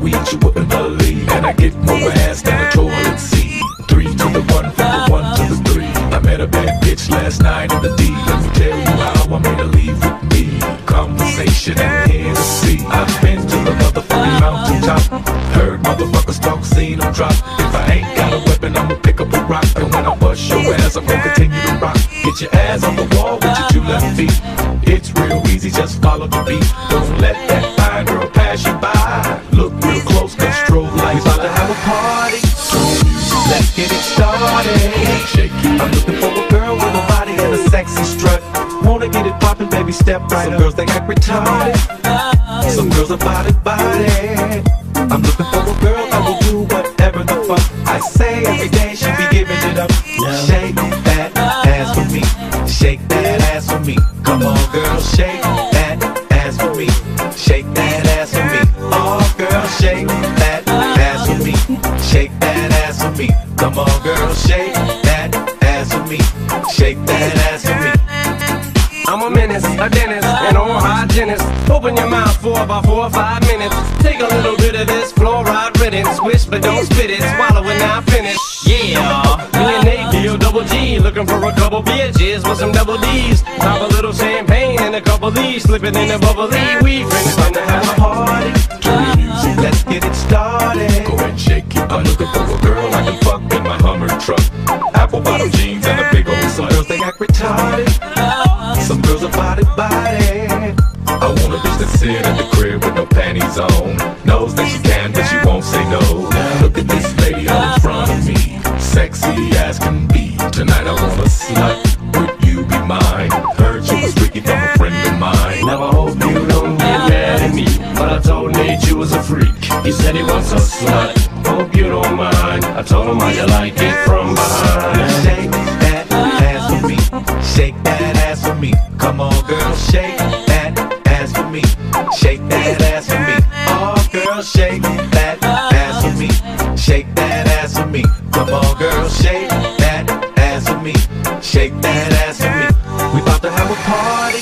squeeze you wouldn't believe. And I get more ass than a toilet seat. Three to the one, from the one to the three. I met a bad bitch last night in the D. Let me tell you how I made her leave with me. Conversation and Hennessy. I've been to the motherfucking mountaintop. Heard motherfuckers talk, seen them drop. If I ain't got a weapon, I'ma pick up a rock. And when I bust your ass, I'm gonna continue to rock. Get your ass on the wall with your two left feet. It's real easy, just follow the beat. Don't let that fine girl pass you by. Look real close, cause strobe lights about to have a party. So Let's get it started. Shake it. I'm looking for a girl with a body and a sexy strut. Wanna get it poppin', baby, step right Some up. girls, they act retarded. Some girls are body, body. Shake that ass for me. Shake that ass for me. Come on, girl, shake that ass for me. Shake that ass for me. I'm a menace, a dentist, an oral hygienist. Open your mouth for about four or five minutes. Take a little bit of this fluoride riddance. Swish, but don't spit it. Swallow it now, finish. Yeah, me and Nate, deal double G. Looking for a couple bitches with some double D's. Pop a little champagne and a couple D's. Slipping in the bubbly. We finna to have a party. Get it started. Go and shake it. I'm looking for a girl I can fuck in my Hummer truck. Apple bottom jeans and a big old Some girls they act retarded. Some girls are body body. I want a bitch that sit at the crib with no panties on. Knows that she can, but she won't say no. Look at this lady all in front of me. Sexy as can be. Tonight I want a slut. Would you be mine? Heard you was freaky from a friend of mine. Now I hope you don't get mad at me. But I told Nate you was a freak. He said he wants a slut. Hope you don't mind. I told him how you like it from behind. Shake that ass for me. Shake that ass for me. Come on, girl, shake that ass for me. Shake that ass for me. Oh, girl, shake that ass for me. Shake that ass for me. Come on, girl, shake that ass for me. Shake that ass for me. We about to have a party.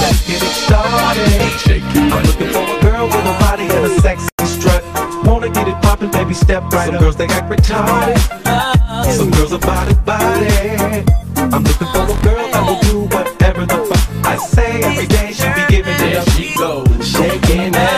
Let's get it started. Shake it. step right Some up. girls, they act retarded. Some girls are body, body. I'm looking for a girl that will do whatever the fuck I say. Every day she be giving it up. She goes shaking it.